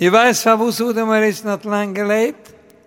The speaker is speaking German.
Ich weiß, Frau Wusudemar ist noch lang gelebt.